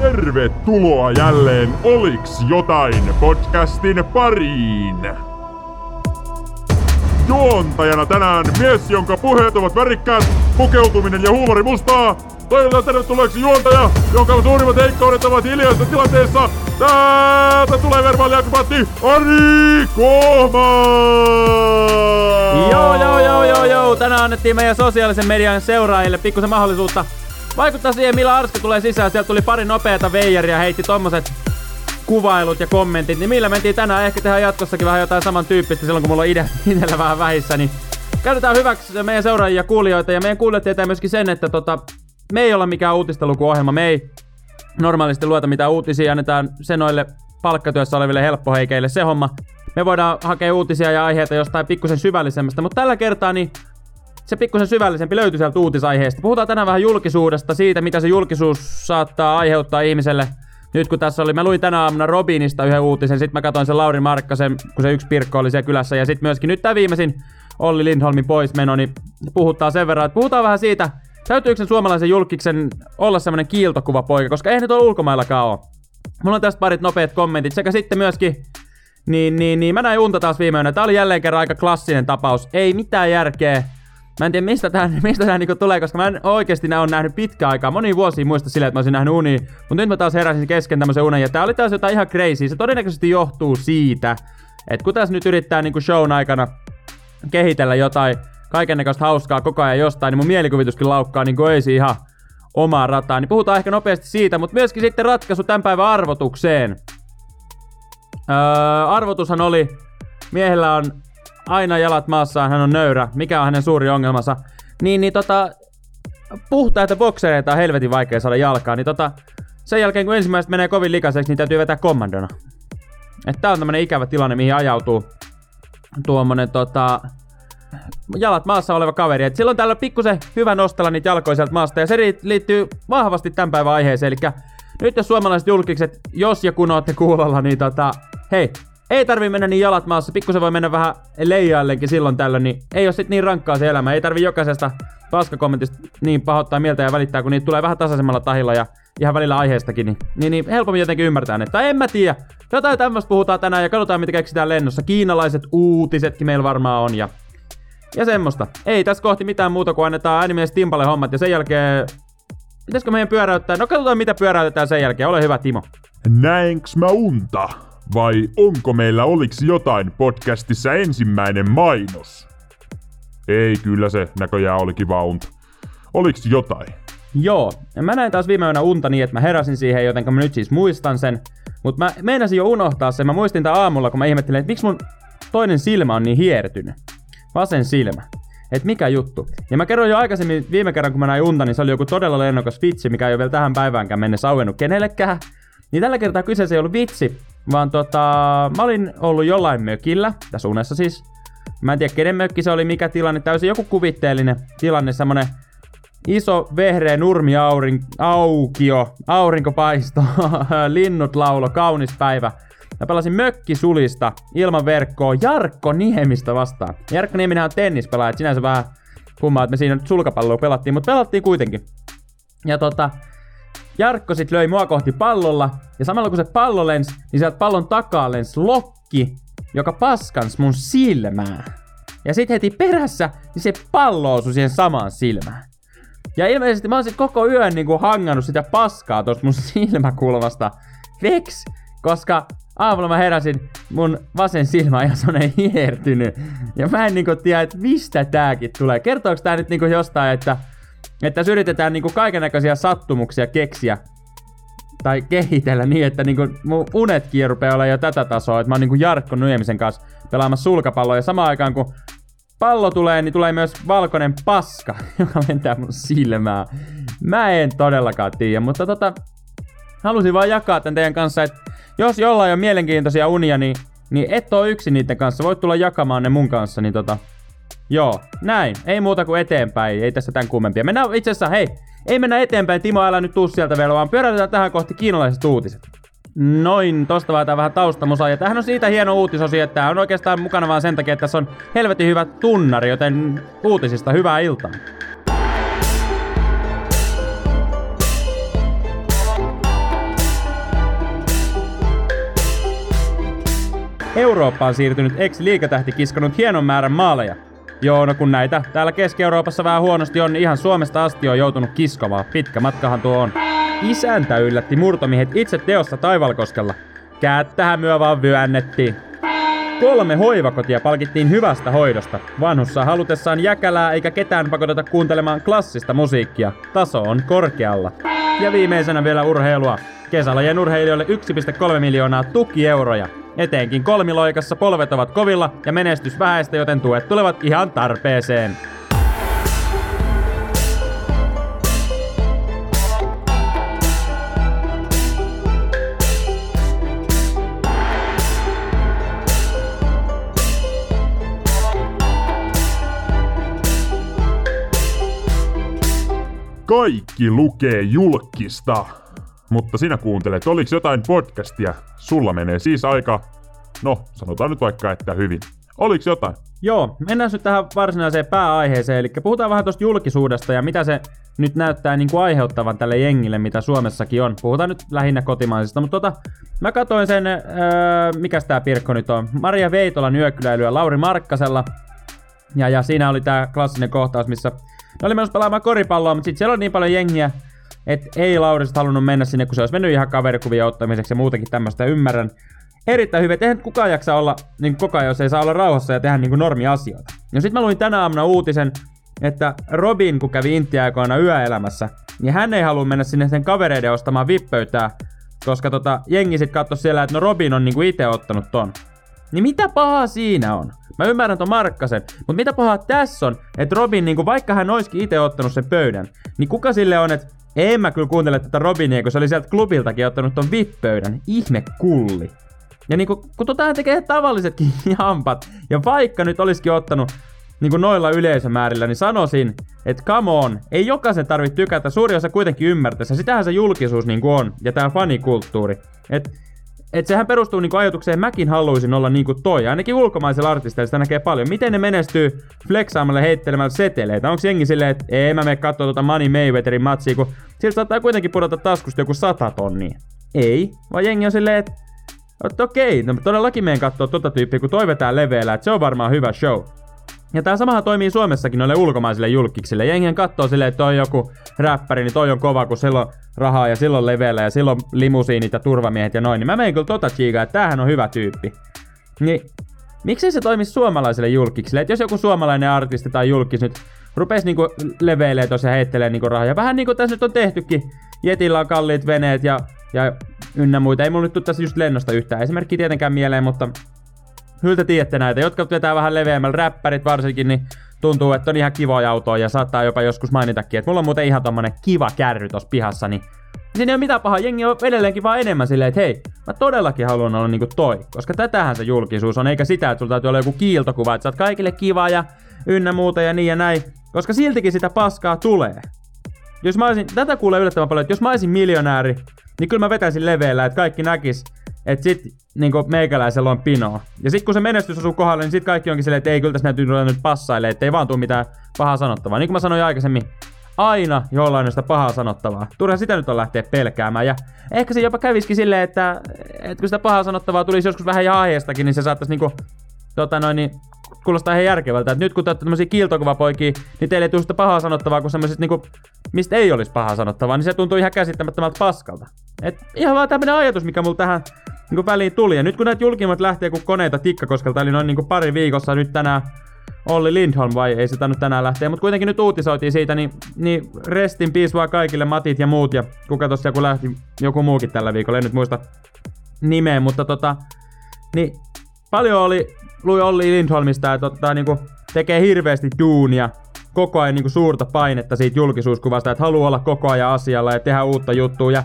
Tervetuloa jälleen Oliks jotain podcastin pariin. Juontajana tänään mies, jonka puheet ovat värikkäät, pukeutuminen ja huumori mustaa. Toivotan tervetulleeksi juontaja, jonka suurimmat heikkoudet ovat hiljaisessa tilanteessa. Täältä tulee verbaali akrobaatti Ari Kohma! Joo, joo, joo, joo, joo. Tänään annettiin meidän sosiaalisen median seuraajille pikkusen mahdollisuutta vaikuttaa siihen, millä Arska tulee sisään. Sieltä tuli pari nopeata veijaria, heitti tommoset kuvailut ja kommentit, niin millä mentiin tänään. Ehkä tehdään jatkossakin vähän jotain samantyyppistä silloin, kun mulla on ide, itsellä vähän vähissä, niin käytetään hyväksi meidän seuraajia ja kuulijoita. Ja meidän kuulijat tietää myöskin sen, että tota, me ei olla mikään uutistelukuohjelma. Me ei normaalisti lueta mitään uutisia, annetaan se noille palkkatyössä oleville helppoheikeille se homma. Me voidaan hakea uutisia ja aiheita jostain pikkusen syvällisemmästä, mutta tällä kertaa niin se pikkusen syvällisempi löytyy sieltä uutisaiheesta. Puhutaan tänään vähän julkisuudesta, siitä mitä se julkisuus saattaa aiheuttaa ihmiselle. Nyt kun tässä oli, mä luin tänä aamuna Robinista yhden uutisen, sitten mä katsoin sen Lauri Markkasen, kun se yksi pirkko oli siellä kylässä, ja sitten myöskin nyt tämä viimeisin Olli Lindholmin poismeno, niin puhuttaa sen verran, että puhutaan vähän siitä, täytyykö sen suomalaisen julkiksen olla semmonen kiiltokuva poika, koska eihän nyt ole ulkomaillakaan ole. Mulla on tästä parit nopeat kommentit, sekä sitten myöskin niin, niin, niin, mä näin unta taas viime yönä. Tää oli jälleen kerran aika klassinen tapaus. Ei mitään järkeä. Mä en tiedä mistä tää, mistä tää niinku tulee, koska mä en oikeesti nää on nähnyt pitkä aikaa. Moni vuosi muista silleen, että mä olisin nähnyt uni. Mutta nyt mä taas heräsin kesken tämmösen unen ja tää oli taas jotain ihan crazy. Se todennäköisesti johtuu siitä, että kun tässä nyt yrittää niinku shown aikana kehitellä jotain kaikennäköistä hauskaa koko ajan jostain, niin mun mielikuvituskin laukkaa niin ei ihan omaa rataa. Niin puhutaan ehkä nopeasti siitä, mutta myöskin sitten ratkaisu tämän päivän arvotukseen. Öö, arvotushan oli, miehellä on aina jalat maassaan, hän on nöyrä. Mikä on hänen suuri ongelmansa? Niin, niin tota, puhtaita boksereita on helvetin vaikea saada jalkaan. Niin tota, sen jälkeen kun ensimmäiset menee kovin likaiseksi, niin täytyy vetää kommandona. Että tää on tämmönen ikävä tilanne, mihin ajautuu tuommoinen tota, jalat maassa oleva kaveri. Et silloin täällä pikkusen hyvä nostella niitä jalkoja sieltä maasta. Ja se liittyy vahvasti tämän päivän aiheeseen. Eli nyt jos suomalaiset julkikset, jos ja kun olette kuulolla, niin tota, hei, ei tarvi mennä niin jalat maassa, pikkusen voi mennä vähän leijaillekin silloin tällöin, niin ei ole sit niin rankkaa se elämä. Ei tarvi jokaisesta paskakommentista niin pahoittaa mieltä ja välittää, kun niitä tulee vähän tasaisemmalla tahilla ja ihan välillä aiheestakin, niin, niin, niin helpommin jotenkin ymmärtää ne. Tai en mä tiedä. Jotain tämmöistä puhutaan tänään ja katsotaan mitä keksitään lennossa. Kiinalaiset uutisetkin meillä varmaan on ja, ja semmoista. Ei tässä kohti mitään muuta kuin annetaan äänimies Timpalle hommat ja sen jälkeen... Pitäisikö meidän pyöräyttää? No katsotaan mitä pyöräytetään sen jälkeen. Ole hyvä Timo. Näinks mä unta? Vai onko meillä oliks jotain podcastissa ensimmäinen mainos? Ei, kyllä se näköjään oli kiva unta. Oliks jotain? Joo, mä näin taas viime yönä unta niin, että mä heräsin siihen, joten mä nyt siis muistan sen. Mutta mä meinasin jo unohtaa sen. Mä muistin tää aamulla, kun mä ihmettelin, että miksi mun toinen silmä on niin hiertynyt. Vasen silmä. Et mikä juttu. Ja mä kerroin jo aikaisemmin viime kerran, kun mä näin unta, niin se oli joku todella lennokas vitsi, mikä ei ole vielä tähän päiväänkään mennessä auennut kenellekään. Niin tällä kertaa kyseessä ei ollut vitsi, vaan tota, mä olin ollut jollain mökillä, tässä unessa siis. Mä en tiedä kenen mökki se oli, mikä tilanne, täysin joku kuvitteellinen tilanne, semmonen iso vehreä nurmi aurin, aukio, aurinko paisto, linnut laulo, kaunis päivä. Mä pelasin mökkisulista ilman verkkoa Jarkko Niemistä vastaan. Jarkko Nieminenhän on tennispelaaja, sinänsä vähän kummaa, että me siinä nyt sulkapalloa pelattiin, mutta pelattiin kuitenkin. Ja tota, Jarkko sit löi mua kohti pallolla, ja samalla kun se pallo lens, niin sieltä pallon takaa lens lokki, joka paskans mun silmää. Ja sit heti perässä, niin se pallo osui siihen samaan silmään. Ja ilmeisesti mä oon sit koko yön niinku hangannut sitä paskaa tosta mun silmäkulmasta veks, koska aamulla mä heräsin, mun vasen silmä ihan semmonen hiertynyt. Ja mä en niinku tiedä, että mistä tääkin tulee. Kertooks tää nyt niinku jostain, että että tässä yritetään niinku kaikenlaisia sattumuksia keksiä tai kehitellä niin, että niinku mun unetkin rupeaa olla jo tätä tasoa, että mä oon niinku Jarkko Nuemisen kanssa pelaamassa sulkapalloa ja samaan aikaan kun pallo tulee, niin tulee myös valkoinen paska, joka lentää mun silmää. Mä en todellakaan tiedä, mutta tota, halusin vaan jakaa tän teidän kanssa, että jos jollain on mielenkiintoisia unia, niin, niin et oo yksin niiden kanssa, voit tulla jakamaan ne mun kanssa, niin tota, Joo, näin. Ei muuta kuin eteenpäin. Ei tässä tämän kummempia. Mennään itse asiassa, hei, ei mennä eteenpäin. Timo, älä nyt tuu sieltä vielä, vaan pyöräytetään tähän kohti kiinalaiset uutiset. Noin, tosta vaan vähän taustamusaa. Ja tämähän on siitä hieno uutisosi, että tämä on oikeastaan mukana vaan sen takia, että tässä on helvetin hyvä tunnari, joten uutisista hyvää iltaa. Eurooppaan siirtynyt ex-liikatähti kiskonut hienon määrän maaleja. Joo, no kun näitä täällä Keski-Euroopassa vähän huonosti on, niin ihan Suomesta asti on joutunut kiskomaan. Pitkä matkahan tuo on. Isäntä yllätti murtomiehet itse teossa Taivalkoskella. Kättähän myö vaan vyönnettiin. Kolme hoivakotia palkittiin hyvästä hoidosta. Vanhussa halutessaan jäkälää eikä ketään pakoteta kuuntelemaan klassista musiikkia. Taso on korkealla. Ja viimeisenä vielä urheilua. Kesälajien urheilijoille 1,3 miljoonaa tukieuroja. Etenkin kolmiloikassa polvet ovat kovilla ja menestys vähäistä, joten tuet tulevat ihan tarpeeseen. Kaikki lukee julkista. Mutta sinä kuuntelet, oliko jotain podcastia? Sulla menee siis aika, no sanotaan nyt vaikka, että hyvin. Oliko jotain? Joo, mennään nyt tähän varsinaiseen pääaiheeseen, eli puhutaan vähän tuosta julkisuudesta ja mitä se nyt näyttää niin kuin aiheuttavan tälle jengille, mitä Suomessakin on. Puhutaan nyt lähinnä kotimaisista, mutta tota, mä katsoin sen, öö, mikä tämä Pirkko nyt on, Maria Veitolan yökyläilyä Lauri Markkasella, ja, ja siinä oli tää klassinen kohtaus, missä ne oli menossa pelaamaan koripalloa, mutta sitten siellä oli niin paljon jengiä, että ei Laurista halunnut mennä sinne, kun se olisi mennyt ihan kaverikuvia ottamiseksi ja muutenkin tämmöistä ymmärrän. Erittäin hyvä, eihän kukaan jaksa olla niin koko ajan, jos ei saa olla rauhassa ja tehdä niin normiasioita. Ja sitten mä luin tänä aamuna uutisen, että Robin, kun kävi Intiaikoina yöelämässä, niin hän ei halua mennä sinne sen kavereiden ostamaan vippöytää, koska tota, jengi sit katsoi siellä, että no Robin on niinku itse ottanut ton. Niin mitä pahaa siinä on? Mä ymmärrän ton Markkasen, mutta mitä pahaa tässä on, että Robin, niinku, vaikka hän olisikin itse ottanut sen pöydän, niin kuka sille on, että en mä kyllä kuuntele tätä Robinia, kun se oli sieltä klubiltakin ottanut ton VIP-pöydän. Ihme kulli. Ja niinku, kun tota tekee tavallisetkin jampat, ja vaikka nyt olisikin ottanut niinku noilla yleisömäärillä, niin sanoisin, että come on, ei jokaisen tarvitse tykätä, suuri osa kuitenkin ymmärtäisi, ja sitähän se julkisuus niinku on, ja tää fanikulttuuri. Että et sehän perustuu niinku ajatukseen, mäkin haluaisin olla niinku toi. Ainakin ulkomaisilla artisteilla sitä näkee paljon. Miten ne menestyy flexaamalla heittelemällä seteleitä? Onko jengi silleen, että ei mä mene katsoa tuota Money Mayweatherin matsia, kun sieltä saattaa kuitenkin pudota taskusta joku sata tonnia. Ei, vaan jengi on silleen, että okei, no todellakin meen katsoa tota tyyppiä, kun toivetaan leveellä, että se on varmaan hyvä show. Ja tää samahan toimii Suomessakin noille ulkomaisille julkiksille. Jengien katsoo silleen, että toi joku räppäri, niin toi on kova, kun silloin rahaa ja silloin leveellä ja silloin limusiinit ja turvamiehet ja noin. Niin mä menen kyllä tota chiikaa, että tämähän on hyvä tyyppi. Niin miksei se toimisi suomalaisille julkiksille? Että jos joku suomalainen artisti tai julkis nyt rupes niinku leveilee tosiaan heittelee niinku rahaa. Ja vähän niinku tässä nyt on tehtykin. Jetillä on kalliit veneet ja, ja ynnä muita. Ei mulla nyt tässä just lennosta yhtään esimerkki tietenkään mieleen, mutta Hyltä tiedätte näitä, jotka vetää vähän leveämmällä, räppärit varsinkin, niin tuntuu, että on ihan kivoja autoja ja saattaa jopa joskus mainitakin, että mulla on muuten ihan tommonen kiva kärry tossa pihassa, niin siinä ei ole mitään pahaa, jengi on edelleenkin vaan enemmän silleen, että hei, mä todellakin haluan olla niinku toi, koska tätähän se julkisuus on, eikä sitä, että sulla täytyy olla joku kiiltokuva, että sä oot kaikille kiva ja ynnä muuta ja niin ja näin, koska siltikin sitä paskaa tulee. Jos mä olisin, tätä kuulee yllättävän paljon, että jos mä olisin miljonääri, niin kyllä mä vetäisin leveellä, että kaikki näkis, että sit niinku meikäläisellä on pinoa. Ja sit kun se menestys osuu kohdalle, niin sit kaikki onkin silleen, että ei kyllä tässä näytyy nyt passaille, ettei vaan tuu mitään pahaa sanottavaa. Niin kuin mä sanoin aikaisemmin, aina jollain sitä pahaa sanottavaa. Turha sitä nyt on lähteä pelkäämään. Ja ehkä se jopa käviskin silleen, että, että kun sitä pahaa sanottavaa tulisi joskus vähän ja aiheestakin, niin se saattaisi niinku, tota noin, niin kuulostaa ihan järkevältä. Et nyt kun te olette tämmösiä kiiltokuvapoikia, niin teille ei tule sitä pahaa sanottavaa kuin semmoiset niinku, mistä ei olisi pahaa sanottavaa, niin se tuntuu ihan käsittämättömältä paskalta. Et ihan vaan tämmönen ajatus, mikä mulla tähän niin väliin tuli. Ja nyt kun näitä julkimmat lähtee kuin koneita Tikkakoskelta, eli noin niin pari viikossa nyt tänään Olli Lindholm, vai ei sitä nyt tänään lähteä, mutta kuitenkin nyt uutisoitiin siitä, niin, niin restin piis vaan kaikille Matit ja muut, ja kuka tossa joku lähti, joku muukin tällä viikolla, en nyt muista nimeä, mutta tota, niin paljon oli, lui Olli Lindholmista, että tota, niin tekee hirveästi duunia, koko ajan niin suurta painetta siitä julkisuuskuvasta, että haluaa olla koko ajan asialla ja tehdä uutta juttua, ja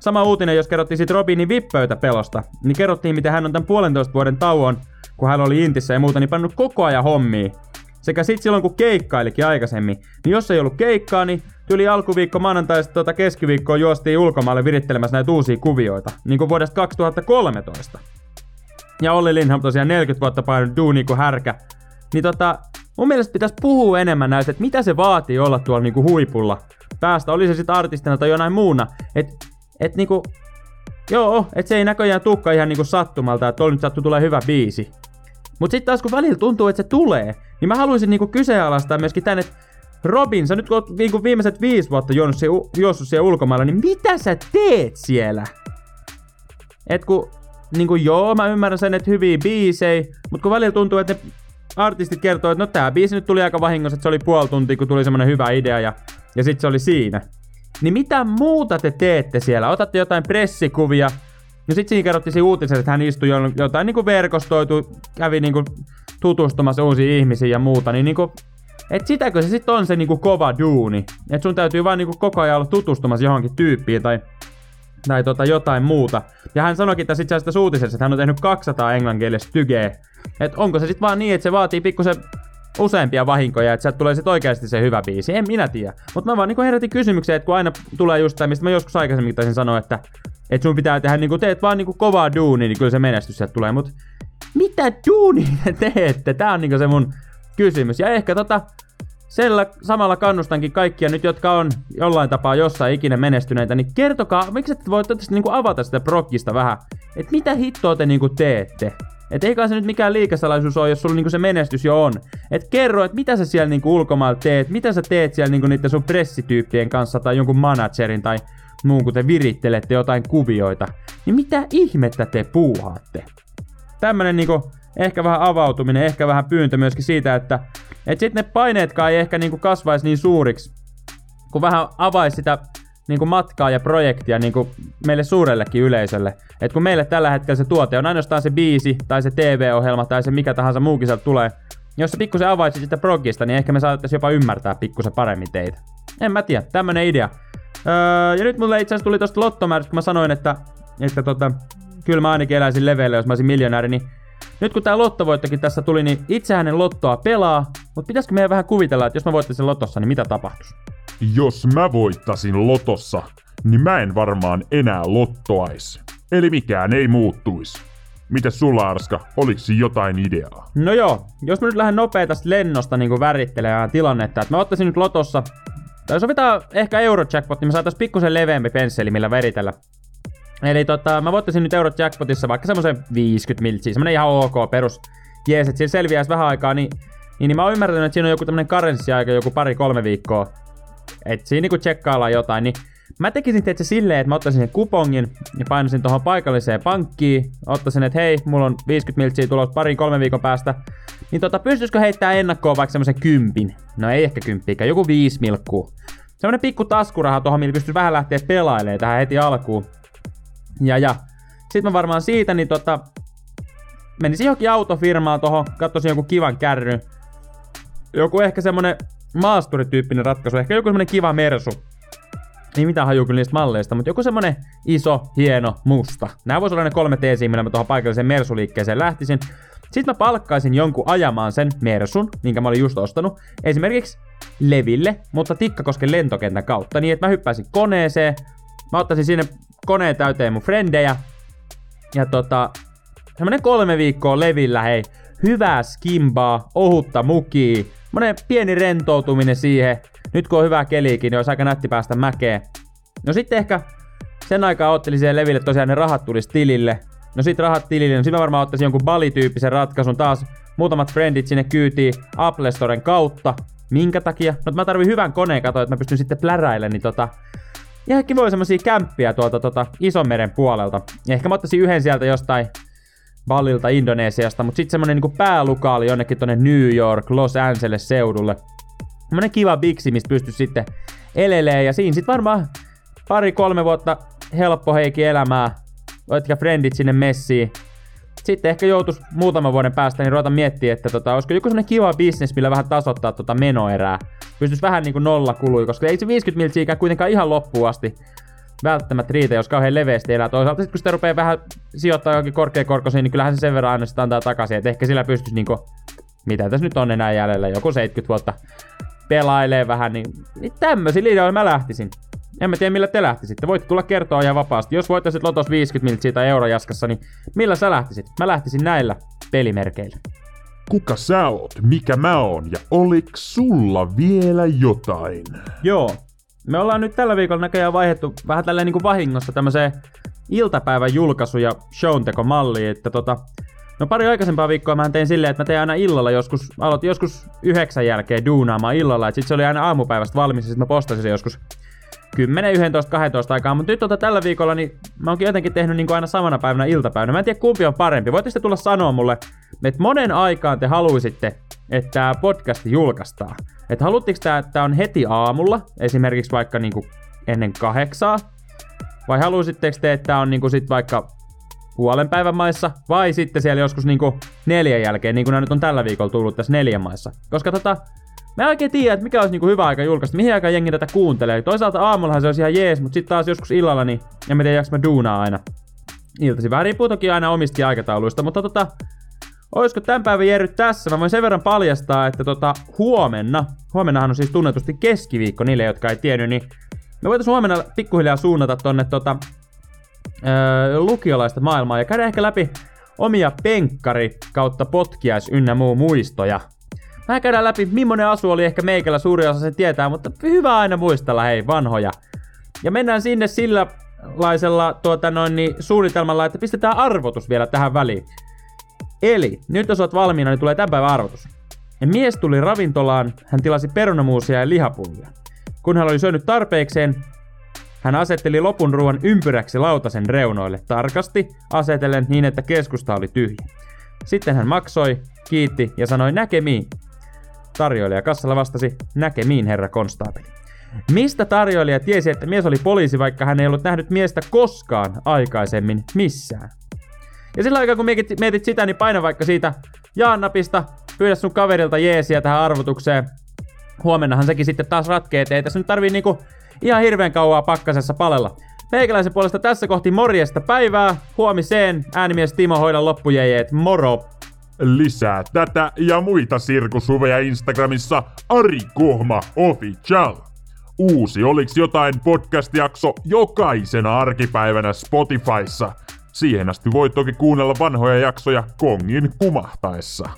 Sama uutinen, jos kerrottiin siitä Robinin vippöytä pelosta, niin kerrottiin, miten hän on tämän puolentoista vuoden tauon, kun hän oli Intissä ja muuta, niin pannut koko ajan hommia. Sekä sit silloin, kun keikkailikin aikaisemmin. Niin jos ei ollut keikkaa, niin tuli alkuviikko maanantaista tuota keskiviikkoa juostiin ulkomaalle virittelemässä näitä uusia kuvioita. Niin kuin vuodesta 2013. Ja Olli Lindholm tosiaan 40 vuotta painut duuni kuin härkä. Niin tota, mun mielestä pitäisi puhua enemmän näistä, että mitä se vaatii olla tuolla niinku huipulla. Päästä, oli se sitten artistina tai jonain muuna. Että et niinku, Joo, et se ei näköjään tukka ihan niinku sattumalta, että nyt sattuu tulee hyvä biisi. Mut sitten taas kun välillä tuntuu, että se tulee, niin mä haluaisin niinku kyseenalaistaa myöskin tän, että Robin, sä nyt kun oot niinku viimeiset viisi vuotta juossut siellä ulkomailla, niin mitä sä teet siellä? Et kun, niinku joo, mä ymmärrän sen, että hyviä biisejä, mutta kun välillä tuntuu, että ne artistit kertoo, että no tää biisi nyt tuli aika vahingossa, että se oli puoli tuntia, kun tuli semmonen hyvä idea ja, ja sit se oli siinä. Niin mitä muuta te teette siellä? Otatte jotain pressikuvia, No sit siinä kerrottiin siinä uutisessa, että hän istui jotain niinku verkostoitu, kävi niinku tutustumassa uusiin ihmisiin ja muuta, niin niinku, et sitäkö se sitten on se niinku kova duuni? Et sun täytyy vaan niinku koko ajan olla tutustumassa johonkin tyyppiin tai, tai tota jotain muuta. Ja hän sanoikin tässä itse asiassa uutisessa, että hän on tehnyt 200 englanninkielistä tygeä. Et onko se sitten vaan niin, että se vaatii pikkusen useampia vahinkoja, että sieltä tulee sitten oikeasti se hyvä biisi. En minä tiedä. Mutta mä vaan niinku herätin kysymyksiä, että kun aina tulee just tämä, mistä mä joskus aikaisemmin taisin sanoa, että, että sun pitää tehdä niinku, teet vaan niinku kovaa duuni, niin kyllä se menestys sieltä tulee. Mutta mitä duuni te teette? Tää on niinku se mun kysymys. Ja ehkä tota, sellä samalla kannustankin kaikkia nyt, jotka on jollain tapaa jossain ikinä menestyneitä, niin kertokaa, miksi et voitte niinku avata sitä prokkista vähän, että mitä hittoa te niinku teette? Et eikä se nyt mikään liikasalaisuus ole, jos sulla niinku se menestys jo on. Et kerro, että mitä sä siellä niinku ulkomailla teet, mitä sä teet siellä niinku niiden sun pressityyppien kanssa tai jonkun managerin tai muun, kun te virittelette jotain kuvioita. Niin mitä ihmettä te puuhaatte? Tämmönen niinku ehkä vähän avautuminen, ehkä vähän pyyntö myöskin siitä, että et sit ne paineetkaan ei ehkä niinku kasvaisi niin suuriksi, kun vähän avaisi sitä niinku matkaa ja projektia niinku meille suurellekin yleisölle. Et kun meille tällä hetkellä se tuote on ainoastaan se biisi, tai se TV-ohjelma, tai se mikä tahansa muukin sieltä tulee, jos se pikkusen avaisi sitä progista, niin ehkä me saattaisi jopa ymmärtää pikkusen paremmin teitä. En mä tiedä, tämmönen idea. Öö, ja nyt mulle itse asiassa tuli tosta lottomäärästä, kun mä sanoin, että, että tota, kyllä mä ainakin eläisin leveille, jos mä olisin miljonääri, niin nyt kun tää lottovoittokin tässä tuli, niin itse hänen lottoa pelaa, mutta pitäisikö meidän vähän kuvitella, että jos mä voittaisin lotossa, niin mitä tapahtuisi? Jos mä voittasin lotossa, niin mä en varmaan enää lottoais. Eli mikään ei muuttuisi. Mites sulla Arska, oliks jotain ideaa? No joo, jos mä nyt lähden nopea tästä lennosta niin värittelemään tilannetta, että mä ottaisin nyt lotossa, tai sovitaan ehkä Eurojackpot, niin mä saatais pikkusen leveämpi pensseli, millä veritellä. Eli tota, mä voittaisin nyt Eurojackpotissa vaikka semmoisen 50 miltsiä, semmonen ihan ok perus jees, että siinä selviäisi vähän aikaa, niin, niin, niin mä oon ymmärtänyt, että siinä on joku tämmönen karenssiaika, joku pari-kolme viikkoa. että siinä niinku tsekkaillaan jotain, niin Mä tekisin tietysti silleen, että mä ottaisin sen kupongin ja painasin tuohon paikalliseen pankkiin. Ottaisin, että hei, mulla on 50 miltsiä tulossa parin kolmen viikon päästä. Niin tota, pystyisikö heittää ennakkoon vaikka semmoisen kympin? No ei ehkä kymppiikään, joku viisi milkkuu. Semmonen pikku taskuraha tuohon, millä pystyisi vähän lähteä pelailemaan tähän heti alkuun. Ja ja. Sitten mä varmaan siitä, niin tota, menisin johonkin autofirmaan tuohon, katsoisin joku kivan kärry. Joku ehkä semmonen maasturityyppinen ratkaisu, ehkä joku semmonen kiva mersu niin mitä haju kyllä niistä malleista, mutta joku semmonen iso, hieno, musta. Nämä voisi olla ne kolme teesiä, millä mä tuohon paikalliseen mersuliikkeeseen lähtisin. Sitten mä palkkaisin jonkun ajamaan sen mersun, minkä mä olin just ostanut, esimerkiksi Leville, mutta Tikkakosken lentokentän kautta, niin että mä hyppäisin koneeseen, mä ottaisin sinne koneen täyteen mun frendejä, ja tota, semmonen kolme viikkoa Levillä, hei, hyvää skimbaa, ohutta mukii, monen pieni rentoutuminen siihen, nyt kun on hyvä keliikin, niin olisi aika nätti päästä mäkeen. No sitten ehkä sen aikaa ottelin siihen leville, tosiaan ne rahat tulisi tilille. No sit rahat tilille, no sit mä varmaan ottaisin jonkun Bali-tyyppisen ratkaisun taas. Muutamat friendit sinne kyytiin Apple Storen kautta. Minkä takia? No mä tarvin hyvän koneen katoa, että mä pystyn sitten pläräilemään, niin tota... Ja kivoja semmosia kämppiä tuolta tota, Isomeren puolelta. Ja ehkä mä ottaisin yhden sieltä jostain Balilta Indonesiasta, mutta sitten semmonen niinku päälukaali jonnekin tonne New York, Los Angeles seudulle. Semmonen kiva biksi, mistä pystyy sitten elelee ja siinä sitten varmaan pari-kolme vuotta helppo heikki elämää, oletko frendit sinne messiin. Sitten ehkä joutus muutaman vuoden päästä niin ruveta miettiä, että tota, olisiko joku semmonen kiva bisnes, millä vähän tasoittaa tota menoerää. Pystyisi vähän niinku nolla kului, koska ei se 50 miltsiä kuitenkaan ihan loppuun asti välttämättä riitä, jos kauhean leveästi elää. Toisaalta sit kun sitä rupeaa vähän sijoittaa johonkin korkeakorkoisiin, niin kyllähän se sen verran aina sitä antaa takaisin. Että ehkä sillä pystyisi niinku, mitä tässä nyt on enää jäljellä, joku 70 vuotta pelailee vähän, niin, niin tämmöisiä ideoilla mä lähtisin. En mä tiedä millä te lähtisitte. Voit tulla kertoa ihan vapaasti. Jos voittaisit Lotos 50 miltsiä tai eurojaskassa, niin millä sä lähtisit? Mä lähtisin näillä pelimerkeillä. Kuka sä oot? Mikä mä oon? Ja oliks sulla vielä jotain? Joo. Me ollaan nyt tällä viikolla näköjään vaihdettu vähän tälleen niinku vahingossa tämmöiseen iltapäivän julkaisu ja shownteko-malli, että tota, No pari aikaisempaa viikkoa mä tein silleen, että mä tein aina illalla joskus, aloitin joskus yhdeksän jälkeen duunaamaan illalla, että sit se oli aina aamupäivästä valmis ja sit mä postasin sen joskus 10, 11, 12 aikaa, mutta nyt tota tällä viikolla niin mä oonkin jotenkin tehnyt niin aina samana päivänä iltapäivänä. Mä en tiedä kumpi on parempi. Voitte tulla sanoa mulle, että monen aikaan te haluaisitte, että tämä podcast julkaistaan. Että haluatteko tää, että on heti aamulla, esimerkiksi vaikka niinku ennen kahdeksaa, vai haluaisitteko te, että on niinku sit vaikka puolen päivän maissa, vai sitten siellä joskus niinku neljän jälkeen, niin kuin nyt on tällä viikolla tullut tässä neljän maissa. Koska tota, Mä en oikein tiedä, että mikä olisi niinku hyvä aika julkaista, mihin aikaan jengi tätä kuuntelee. Toisaalta aamullahan se olisi ihan jees, mutta sitten taas joskus illalla, niin en mä tiedä, mä duunaa aina iltasi. Vähän riippuu toki aina omista aikatauluista, mutta tota, olisiko tämän päivän Jerry tässä? Mä voin sen verran paljastaa, että tota, huomenna, huomennahan on siis tunnetusti keskiviikko niille, jotka ei tiennyt, niin me voitaisiin huomenna pikkuhiljaa suunnata tonne tota, öö, lukiolaista maailmaa ja käydä ehkä läpi omia penkkari kautta potkiais ynnä muu muistoja. Mä käydään läpi, millainen asu oli ehkä meikällä, suuri osa sen tietää, mutta hyvä aina muistella, hei, vanhoja. Ja mennään sinne sillä laisella tuota noin, niin, suunnitelmalla, että pistetään arvotus vielä tähän väliin. Eli, nyt jos oot valmiina, niin tulee tämän päivän arvotus. Ja mies tuli ravintolaan, hän tilasi perunamuusia ja lihapullia. Kun hän oli syönyt tarpeekseen, hän asetteli lopun ruoan ympyräksi lautasen reunoille tarkasti, asetellen niin, että keskusta oli tyhjä. Sitten hän maksoi, kiitti ja sanoi näkemiin. Tarjoilija kassalla vastasi, näkemiin herra konstaapeli. Mistä tarjoilija tiesi, että mies oli poliisi, vaikka hän ei ollut nähnyt miestä koskaan aikaisemmin missään? Ja sillä aikaa kun mietit, mietit sitä, niin paina vaikka siitä Jaannapista, pyydä sun kaverilta jeesiä tähän arvotukseen. Huomennahan sekin sitten taas ratkee, ei tässä nyt tarvii niinku ihan hirveän kauaa pakkasessa palella. Meikäläisen puolesta tässä kohti morjesta päivää. Huomiseen äänimies Timo hoida loppujejeet. Moro! Lisää tätä ja muita sirkusuveja Instagramissa Ari Kohma Official. Uusi Oliks jotain podcast-jakso jokaisena arkipäivänä Spotifyssa. Siihen asti voit toki kuunnella vanhoja jaksoja kongin kumahtaessa.